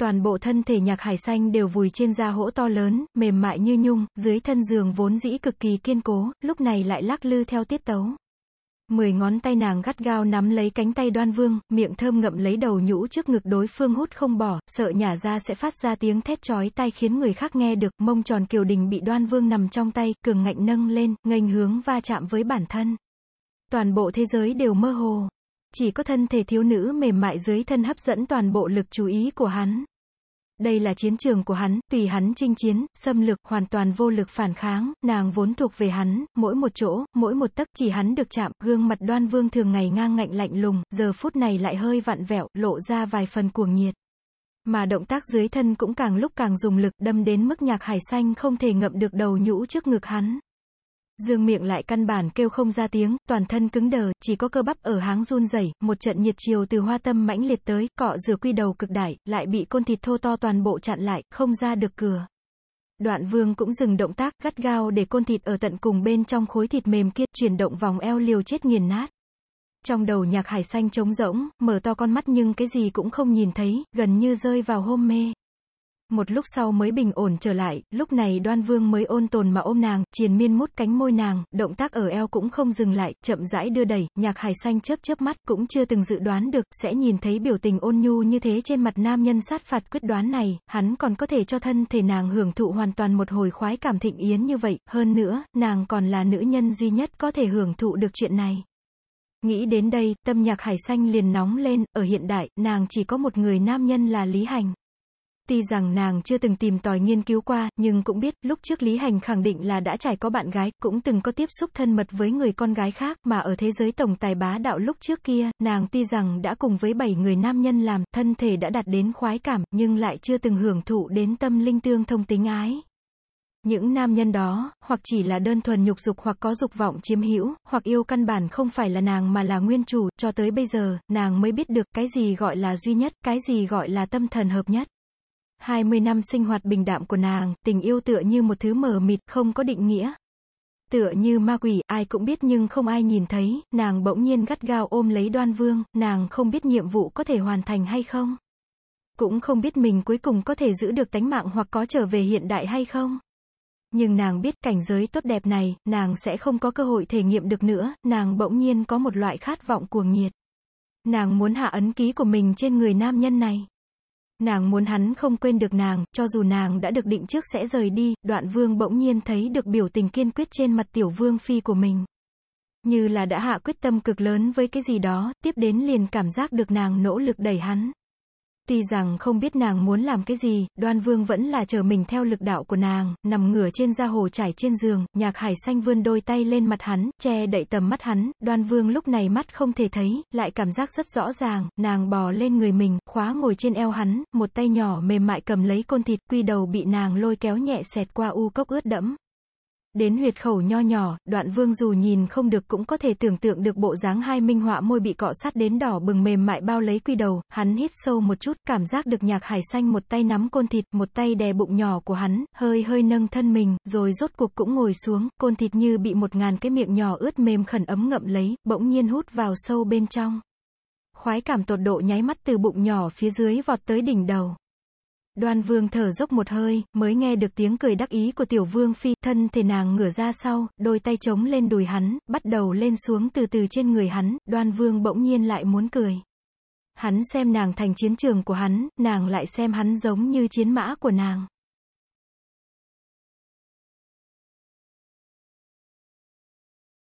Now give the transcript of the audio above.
Toàn bộ thân thể nhạc hải xanh đều vùi trên da hỗ to lớn, mềm mại như nhung, dưới thân giường vốn dĩ cực kỳ kiên cố, lúc này lại lắc lư theo tiết tấu. Mười ngón tay nàng gắt gao nắm lấy cánh tay đoan vương, miệng thơm ngậm lấy đầu nhũ trước ngực đối phương hút không bỏ, sợ nhả ra sẽ phát ra tiếng thét chói tai khiến người khác nghe được, mông tròn kiều đình bị đoan vương nằm trong tay, cường ngạnh nâng lên, nghênh hướng va chạm với bản thân. Toàn bộ thế giới đều mơ hồ. Chỉ có thân thể thiếu nữ mềm mại dưới thân hấp dẫn toàn bộ lực chú ý của hắn. Đây là chiến trường của hắn, tùy hắn chinh chiến, xâm lược, hoàn toàn vô lực phản kháng, nàng vốn thuộc về hắn, mỗi một chỗ, mỗi một tấc chỉ hắn được chạm, gương mặt đoan vương thường ngày ngang ngạnh lạnh lùng, giờ phút này lại hơi vặn vẹo, lộ ra vài phần cuồng nhiệt. Mà động tác dưới thân cũng càng lúc càng dùng lực, đâm đến mức nhạc hải xanh không thể ngậm được đầu nhũ trước ngực hắn. Dương miệng lại căn bản kêu không ra tiếng, toàn thân cứng đờ, chỉ có cơ bắp ở háng run rẩy, một trận nhiệt chiều từ hoa tâm mãnh liệt tới, cọ rửa quy đầu cực đại, lại bị côn thịt thô to toàn bộ chặn lại, không ra được cửa. Đoạn vương cũng dừng động tác, gắt gao để côn thịt ở tận cùng bên trong khối thịt mềm kia, chuyển động vòng eo liều chết nghiền nát. Trong đầu nhạc hải xanh trống rỗng, mở to con mắt nhưng cái gì cũng không nhìn thấy, gần như rơi vào hôn mê. Một lúc sau mới bình ổn trở lại, lúc này đoan vương mới ôn tồn mà ôm nàng, triền miên mút cánh môi nàng, động tác ở eo cũng không dừng lại, chậm rãi đưa đẩy, nhạc hải xanh chớp chớp mắt, cũng chưa từng dự đoán được, sẽ nhìn thấy biểu tình ôn nhu như thế trên mặt nam nhân sát phạt quyết đoán này, hắn còn có thể cho thân thể nàng hưởng thụ hoàn toàn một hồi khoái cảm thịnh yến như vậy, hơn nữa, nàng còn là nữ nhân duy nhất có thể hưởng thụ được chuyện này. Nghĩ đến đây, tâm nhạc hải xanh liền nóng lên, ở hiện đại, nàng chỉ có một người nam nhân là Lý Hành. Tuy rằng nàng chưa từng tìm tòi nghiên cứu qua, nhưng cũng biết, lúc trước Lý Hành khẳng định là đã trải có bạn gái, cũng từng có tiếp xúc thân mật với người con gái khác, mà ở thế giới tổng tài bá đạo lúc trước kia, nàng tuy rằng đã cùng với bảy người nam nhân làm, thân thể đã đạt đến khoái cảm, nhưng lại chưa từng hưởng thụ đến tâm linh tương thông tính ái. Những nam nhân đó, hoặc chỉ là đơn thuần nhục dục hoặc có dục vọng chiếm hữu, hoặc yêu căn bản không phải là nàng mà là nguyên chủ, cho tới bây giờ, nàng mới biết được cái gì gọi là duy nhất, cái gì gọi là tâm thần hợp nhất. 20 năm sinh hoạt bình đạm của nàng, tình yêu tựa như một thứ mờ mịt, không có định nghĩa. Tựa như ma quỷ, ai cũng biết nhưng không ai nhìn thấy, nàng bỗng nhiên gắt gao ôm lấy đoan vương, nàng không biết nhiệm vụ có thể hoàn thành hay không. Cũng không biết mình cuối cùng có thể giữ được tánh mạng hoặc có trở về hiện đại hay không. Nhưng nàng biết cảnh giới tốt đẹp này, nàng sẽ không có cơ hội thể nghiệm được nữa, nàng bỗng nhiên có một loại khát vọng cuồng nhiệt. Nàng muốn hạ ấn ký của mình trên người nam nhân này. Nàng muốn hắn không quên được nàng, cho dù nàng đã được định trước sẽ rời đi, đoạn vương bỗng nhiên thấy được biểu tình kiên quyết trên mặt tiểu vương phi của mình. Như là đã hạ quyết tâm cực lớn với cái gì đó, tiếp đến liền cảm giác được nàng nỗ lực đẩy hắn. Tuy rằng không biết nàng muốn làm cái gì, đoan vương vẫn là chờ mình theo lực đạo của nàng, nằm ngửa trên da hồ trải trên giường, nhạc hải xanh vươn đôi tay lên mặt hắn, che đậy tầm mắt hắn, đoan vương lúc này mắt không thể thấy, lại cảm giác rất rõ ràng, nàng bò lên người mình, khóa ngồi trên eo hắn, một tay nhỏ mềm mại cầm lấy côn thịt, quy đầu bị nàng lôi kéo nhẹ xẹt qua u cốc ướt đẫm. Đến huyệt khẩu nho nhỏ, đoạn vương dù nhìn không được cũng có thể tưởng tượng được bộ dáng hai minh họa môi bị cọ sát đến đỏ bừng mềm mại bao lấy quy đầu, hắn hít sâu một chút, cảm giác được nhạc hải xanh một tay nắm côn thịt, một tay đè bụng nhỏ của hắn, hơi hơi nâng thân mình, rồi rốt cuộc cũng ngồi xuống, côn thịt như bị một ngàn cái miệng nhỏ ướt mềm khẩn ấm ngậm lấy, bỗng nhiên hút vào sâu bên trong. Khoái cảm tột độ nháy mắt từ bụng nhỏ phía dưới vọt tới đỉnh đầu. Đoan vương thở dốc một hơi, mới nghe được tiếng cười đắc ý của tiểu vương phi, thân thể nàng ngửa ra sau, đôi tay trống lên đùi hắn, bắt đầu lên xuống từ từ trên người hắn, đoan vương bỗng nhiên lại muốn cười. Hắn xem nàng thành chiến trường của hắn, nàng lại xem hắn giống như chiến mã của nàng.